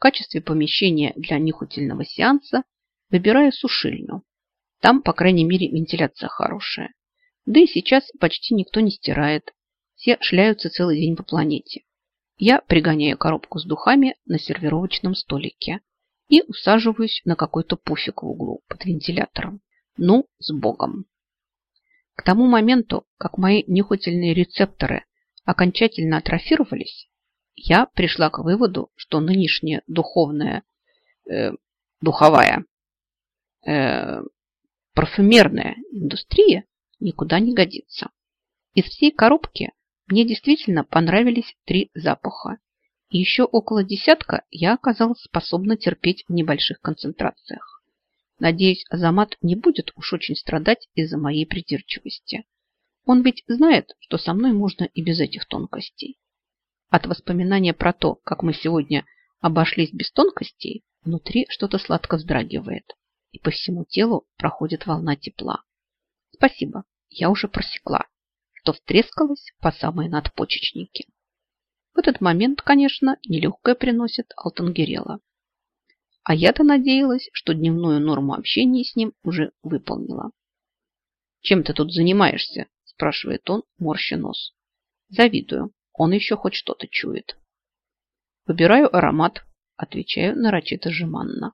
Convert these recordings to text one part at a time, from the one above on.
качестве помещения для нюхательного сеанса выбираю сушильню. Там, по крайней мере, вентиляция хорошая. Да и сейчас почти никто не стирает. Все шляются целый день по планете. Я пригоняю коробку с духами на сервировочном столике и усаживаюсь на какой-то пуфик в углу под вентилятором. Ну, с Богом. К тому моменту, как мои нюхательные рецепторы окончательно атрофировались, я пришла к выводу, что нынешняя духовная, э, духовая, э, парфюмерная индустрия никуда не годится. Из всей коробки мне действительно понравились три запаха. И еще около десятка я оказалась способна терпеть в небольших концентрациях. Надеюсь, Азамат не будет уж очень страдать из-за моей придирчивости. Он ведь знает, что со мной можно и без этих тонкостей. От воспоминания про то, как мы сегодня обошлись без тонкостей, внутри что-то сладко вздрагивает, и по всему телу проходит волна тепла. Спасибо, я уже просекла, что втрескалась по самые надпочечники. В этот момент, конечно, нелегкое приносит Алтангерела. А я-то надеялась, что дневную норму общения с ним уже выполнила. «Чем ты тут занимаешься?» – спрашивает он, морща нос. «Завидую. Он еще хоть что-то чует». «Выбираю аромат», – отвечаю нарочито жеманно.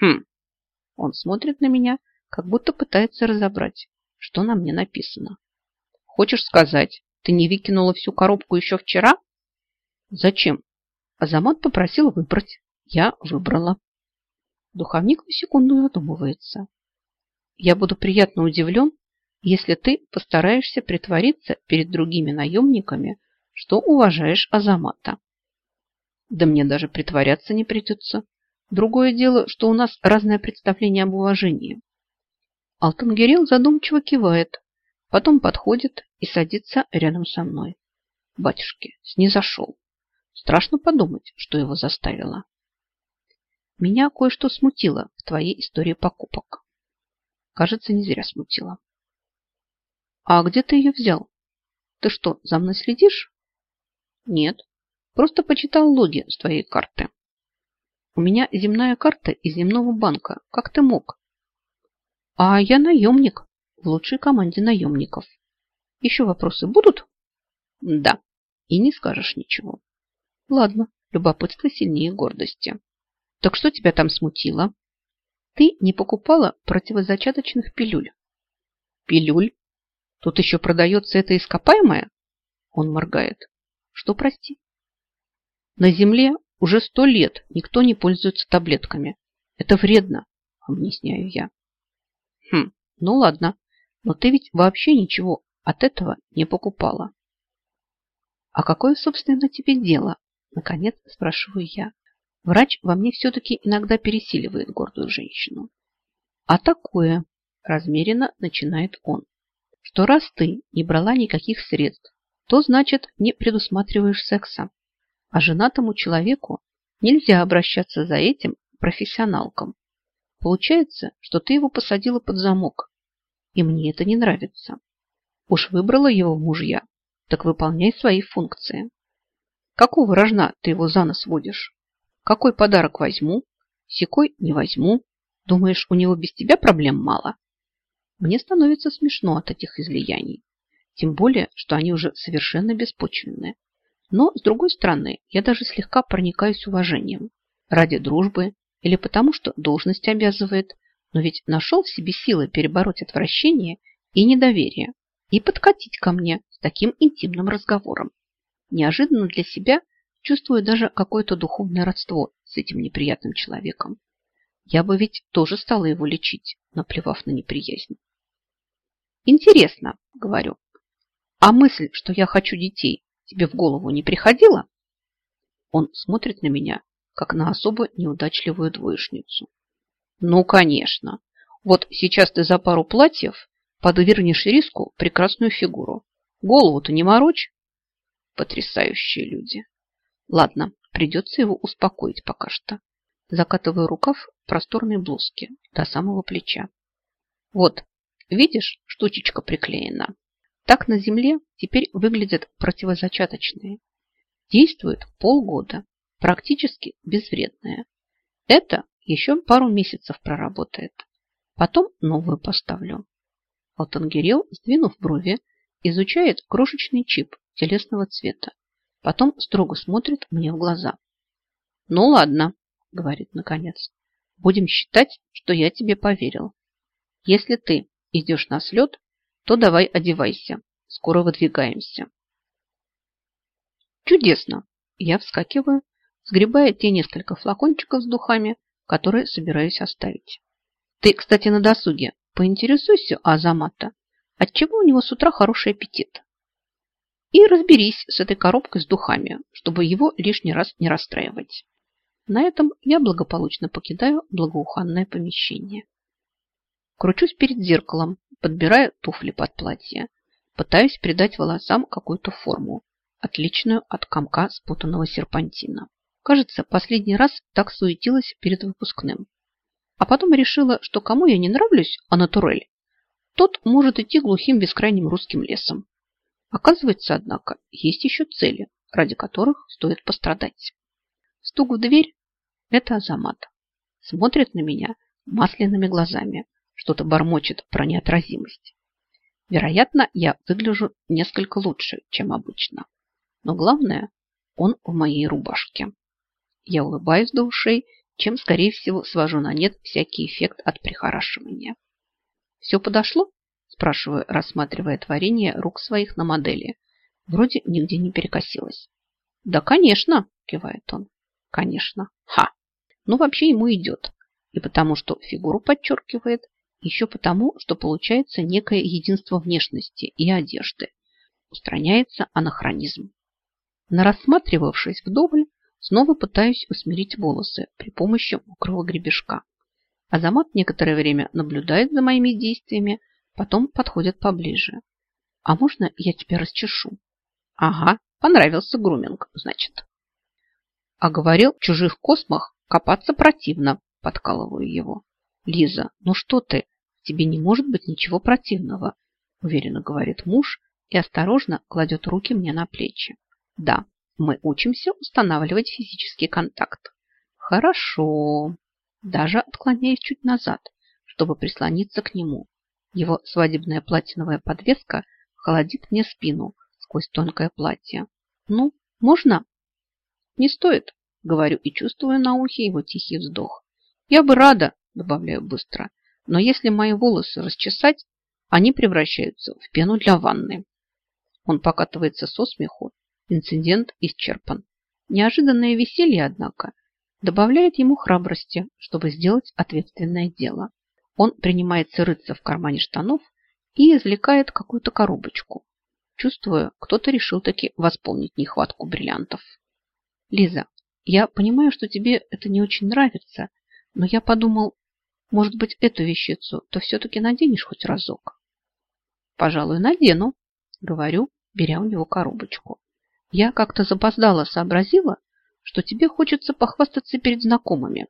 «Хм». Он смотрит на меня, как будто пытается разобрать, что на мне написано. «Хочешь сказать, ты не выкинула всю коробку еще вчера?» Зачем? Азамат попросил выбрать. Я выбрала. Духовник на секунду задумывается. Я буду приятно удивлен, если ты постараешься притвориться перед другими наемниками, что уважаешь Азамата. Да мне даже притворяться не придется. Другое дело, что у нас разное представление об уважении. Алтангерел задумчиво кивает, потом подходит и садится рядом со мной. Батюшки, снизошел. Страшно подумать, что его заставило. Меня кое-что смутило в твоей истории покупок. Кажется, не зря смутило. А где ты ее взял? Ты что, за мной следишь? Нет, просто почитал логи с твоей карты. У меня земная карта из земного банка. Как ты мог? А я наемник в лучшей команде наемников. Еще вопросы будут? Да, и не скажешь ничего. Ладно, любопытство сильнее гордости. Так что тебя там смутило? Ты не покупала противозачаточных пилюль. Пилюль? Тут еще продается это ископаемое? Он моргает. Что, прости? На земле уже сто лет никто не пользуется таблетками. Это вредно, объясняю я. Хм, ну ладно, но ты ведь вообще ничего от этого не покупала. А какое, собственно, тебе дело Наконец спрашиваю я. Врач во мне все-таки иногда пересиливает гордую женщину. А такое, размеренно начинает он, что раз ты не брала никаких средств, то значит не предусматриваешь секса. А женатому человеку нельзя обращаться за этим профессионалкам. Получается, что ты его посадила под замок. И мне это не нравится. Уж выбрала его мужья, так выполняй свои функции. Какого рожна ты его за нос водишь? Какой подарок возьму? Секой не возьму. Думаешь, у него без тебя проблем мало? Мне становится смешно от этих излияний. Тем более, что они уже совершенно беспочвенные. Но, с другой стороны, я даже слегка проникаюсь уважением. Ради дружбы или потому, что должность обязывает. Но ведь нашел в себе силы перебороть отвращение и недоверие и подкатить ко мне с таким интимным разговором. Неожиданно для себя чувствую даже какое-то духовное родство с этим неприятным человеком. Я бы ведь тоже стала его лечить, наплевав на неприязнь. Интересно, говорю, а мысль, что я хочу детей, тебе в голову не приходила? Он смотрит на меня, как на особо неудачливую двоечницу. Ну, конечно. Вот сейчас ты за пару платьев подвергнешь риску прекрасную фигуру. Голову-то не морочь. Потрясающие люди. Ладно, придется его успокоить пока что. Закатываю рукав просторной блузки до самого плеча. Вот, видишь, штучечка приклеена. Так на земле теперь выглядят противозачаточные. Действует полгода. практически безвредная. Это еще пару месяцев проработает. Потом новую поставлю. Алтангирел, сдвинув брови, изучает крошечный чип телесного цвета. Потом строго смотрит мне в глаза. «Ну ладно», — говорит наконец, — «будем считать, что я тебе поверил. Если ты идешь на слет, то давай одевайся. Скоро выдвигаемся». «Чудесно!» Я вскакиваю, сгребая те несколько флакончиков с духами, которые собираюсь оставить. Ты, кстати, на досуге поинтересуйся у Азамата, отчего у него с утра хороший аппетит. И разберись с этой коробкой с духами, чтобы его лишний раз не расстраивать. На этом я благополучно покидаю благоуханное помещение. Кручусь перед зеркалом, подбирая туфли под платье. Пытаюсь придать волосам какую-то форму, отличную от комка спутанного серпантина. Кажется, последний раз так суетилась перед выпускным. А потом решила, что кому я не нравлюсь, а натурель, тот может идти глухим бескрайним русским лесом. Оказывается, однако, есть еще цели, ради которых стоит пострадать. Стук в дверь это Азамат. Смотрит на меня масляными глазами. Что-то бормочет про неотразимость. Вероятно, я выгляжу несколько лучше, чем обычно. Но главное, он в моей рубашке. Я улыбаюсь до ушей, чем, скорее всего, свожу на нет всякий эффект от прихорашивания. «Все подошло?» – спрашиваю, рассматривая творение рук своих на модели. Вроде нигде не перекосилось. «Да, конечно!» – кивает он. «Конечно! Ха!» но вообще ему идет. И потому, что фигуру подчеркивает, еще потому, что получается некое единство внешности и одежды. Устраняется анахронизм. Нарассматривавшись вдоволь, снова пытаюсь усмирить волосы при помощи мокрого гребешка. Азамат некоторое время наблюдает за моими действиями, потом подходит поближе. А можно я тебя расчешу? Ага, понравился груминг, значит. А говорил, в чужих космах Копаться противно, подкалываю его. Лиза, ну что ты? Тебе не может быть ничего противного, уверенно говорит муж и осторожно кладет руки мне на плечи. Да, мы учимся устанавливать физический контакт. Хорошо. Даже отклоняюсь чуть назад, чтобы прислониться к нему. Его свадебная платиновая подвеска холодит мне спину сквозь тонкое платье. Ну, можно? Не стоит, Говорю и чувствую на ухе его тихий вздох. Я бы рада, добавляю быстро, но если мои волосы расчесать, они превращаются в пену для ванны. Он покатывается со смеху. Инцидент исчерпан. Неожиданное веселье, однако, добавляет ему храбрости, чтобы сделать ответственное дело. Он принимается рыться в кармане штанов и извлекает какую-то коробочку. Чувствую, кто-то решил таки восполнить нехватку бриллиантов. Лиза, я понимаю, что тебе это не очень нравится, но я подумал, может быть, эту вещицу то все-таки наденешь хоть разок? Пожалуй, надену, говорю, беря у него коробочку. Я как-то запоздала сообразила, что тебе хочется похвастаться перед знакомыми.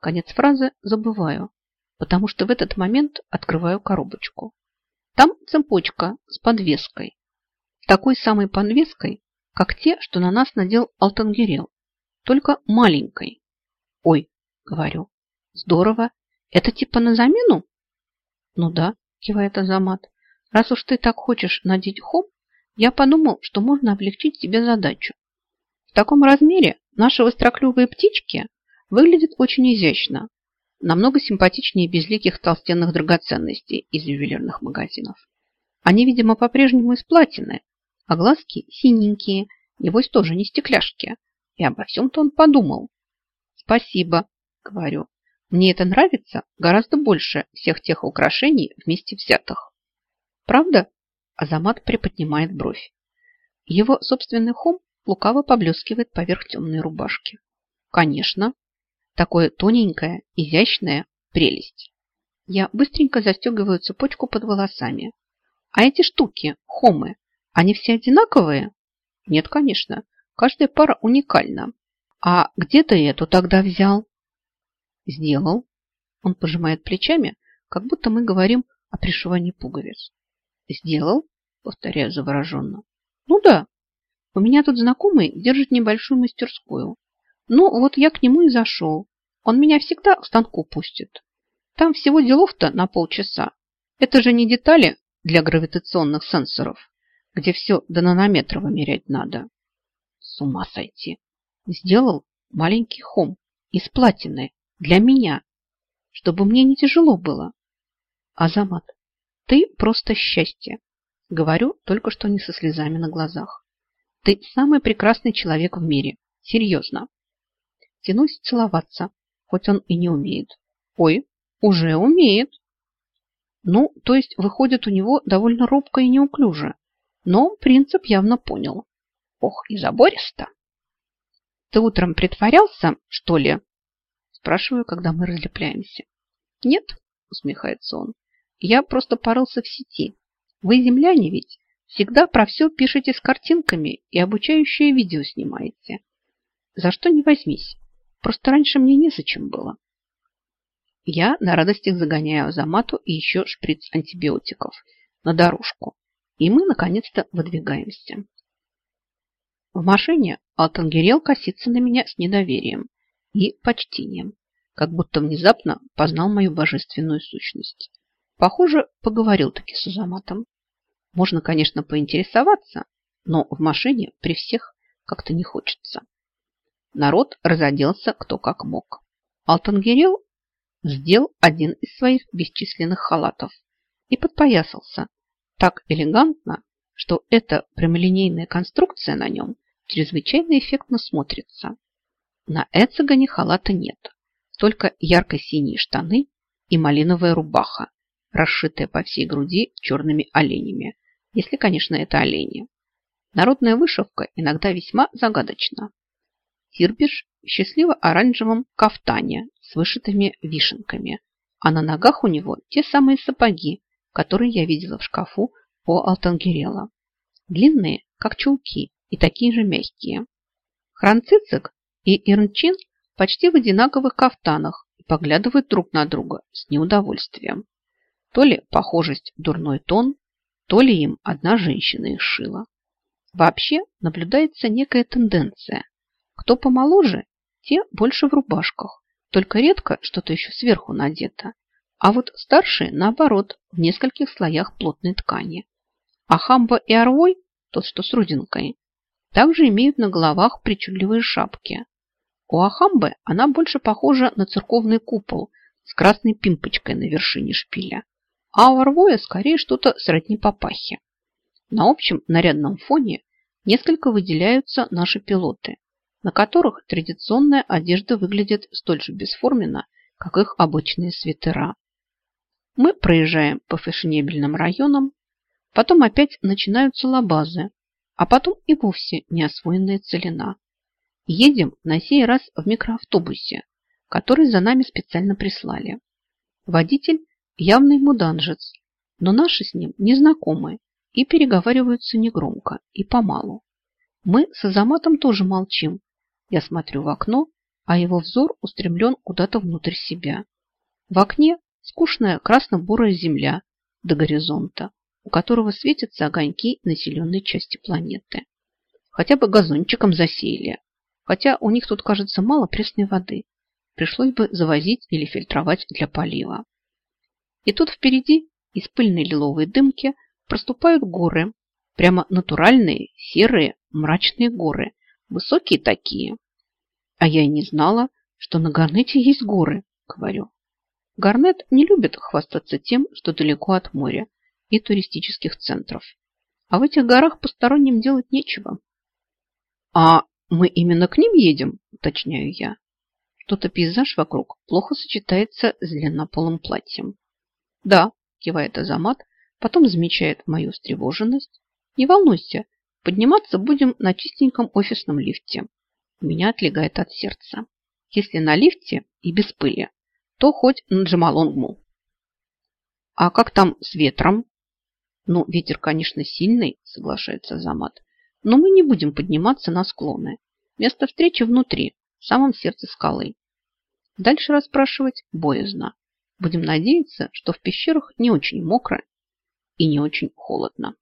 Конец фразы забываю, потому что в этот момент открываю коробочку. Там цепочка с подвеской. Такой самой подвеской, как те, что на нас надел Алтангерел только маленькой. Ой, говорю, здорово. Это типа на замену? Ну да, кивает Азамат. Раз уж ты так хочешь надеть хом, я подумал, что можно облегчить тебе задачу. В таком размере наши востроклювые птички выглядят очень изящно, намного симпатичнее безликих толстенных драгоценностей из ювелирных магазинов. Они, видимо, по-прежнему из платины, а глазки синенькие, небось тоже не стекляшки, и обо всем-то он подумал. Спасибо, говорю. Мне это нравится гораздо больше всех тех украшений вместе взятых. Правда? Азамат приподнимает бровь. Его собственный хом лукаво поблескивает поверх темной рубашки. Конечно. Такое тоненькое, изящное прелесть. Я быстренько застегиваю цепочку под волосами. А эти штуки, хомы, они все одинаковые? Нет, конечно. Каждая пара уникальна. А где ты эту тогда взял? Сделал. Он пожимает плечами, как будто мы говорим о пришивании пуговиц. Сделал? Повторяю завороженно. Ну да. У меня тут знакомый держит небольшую мастерскую. Ну, вот я к нему и зашел. Он меня всегда к станку пустит. Там всего делов-то на полчаса. Это же не детали для гравитационных сенсоров, где все до нанометра вымерять надо. С ума сойти. Сделал маленький хом из платины для меня, чтобы мне не тяжело было. Азамат, ты просто счастье. Говорю только что не со слезами на глазах. Ты самый прекрасный человек в мире. Серьезно. Тянусь целоваться, хоть он и не умеет. Ой, уже умеет. Ну, то есть выходит у него довольно робко и неуклюже. Но принцип явно понял. Ох, и забористо. Ты утром притворялся, что ли? Спрашиваю, когда мы разлепляемся. Нет, усмехается он. Я просто порылся в сети. Вы, земляне, ведь всегда про все пишете с картинками и обучающее видео снимаете. За что не возьмись. Просто раньше мне незачем было. Я на радостях загоняю Азамату и еще шприц антибиотиков на дорожку. И мы, наконец-то, выдвигаемся. В машине Алтангерел косится на меня с недоверием и почтением, как будто внезапно познал мою божественную сущность. Похоже, поговорил таки с Азаматом. Можно, конечно, поинтересоваться, но в машине при всех как-то не хочется. Народ разоделся кто как мог. Алтангерел сделал один из своих бесчисленных халатов и подпоясался так элегантно, что эта прямолинейная конструкция на нем чрезвычайно эффектно смотрится. На Эцегане халата нет, только ярко-синие штаны и малиновая рубаха, расшитая по всей груди черными оленями, если, конечно, это олени. Народная вышивка иногда весьма загадочна. Тирбиш в счастливо-оранжевом кафтане с вышитыми вишенками, а на ногах у него те самые сапоги, которые я видела в шкафу у Алтангерела. Длинные, как чулки, и такие же мягкие. Хранцицик и Ирнчин почти в одинаковых кафтанах и поглядывают друг на друга с неудовольствием. То ли похожесть дурной тон, то ли им одна женщина их шила. Вообще наблюдается некая тенденция. Кто помоложе, те больше в рубашках, только редко что-то еще сверху надето. А вот старшие, наоборот, в нескольких слоях плотной ткани. А хамба и орвой, тот, что с родинкой, также имеют на головах причудливые шапки. У Ахамбы она больше похожа на церковный купол с красной пимпочкой на вершине шпиля, а у Арвоя скорее что-то сродни папахи. На общем нарядном фоне несколько выделяются наши пилоты, на которых традиционная одежда выглядит столь же бесформенно, как их обычные свитера. Мы проезжаем по фешенебельным районам, потом опять начинаются лабазы, а потом и вовсе неосвоенная целина. Едем на сей раз в микроавтобусе, который за нами специально прислали. Водитель явный муданжец, но наши с ним незнакомые и переговариваются негромко и помалу. Мы с Азаматом тоже молчим. Я смотрю в окно, а его взор устремлен куда-то внутрь себя. В окне скучная красно-бурая земля до горизонта, у которого светятся огоньки населенной части планеты. Хотя бы газончиком засеяли. Хотя у них тут, кажется, мало пресной воды. Пришлось бы завозить или фильтровать для полива. И тут впереди из пыльной лиловой дымки проступают горы. Прямо натуральные, серые, мрачные горы. Высокие такие. А я и не знала, что на Гарнете есть горы, говорю. Гарнет не любит хвастаться тем, что далеко от моря и туристических центров. А в этих горах посторонним делать нечего. А мы именно к ним едем, уточняю я. Что-то пейзаж вокруг плохо сочетается с длиннополым платьем. Да, кивает Азамат, потом замечает мою встревоженность. Не волнуйся, подниматься будем на чистеньком офисном лифте. Меня отлегает от сердца. Если на лифте и без пыли, то хоть на Джамалонгму. А как там с ветром? Ну, ветер, конечно, сильный, соглашается Замат. Но мы не будем подниматься на склоны. Место встречи внутри, в самом сердце скалы. Дальше расспрашивать боязно. Будем надеяться, что в пещерах не очень мокро и не очень холодно.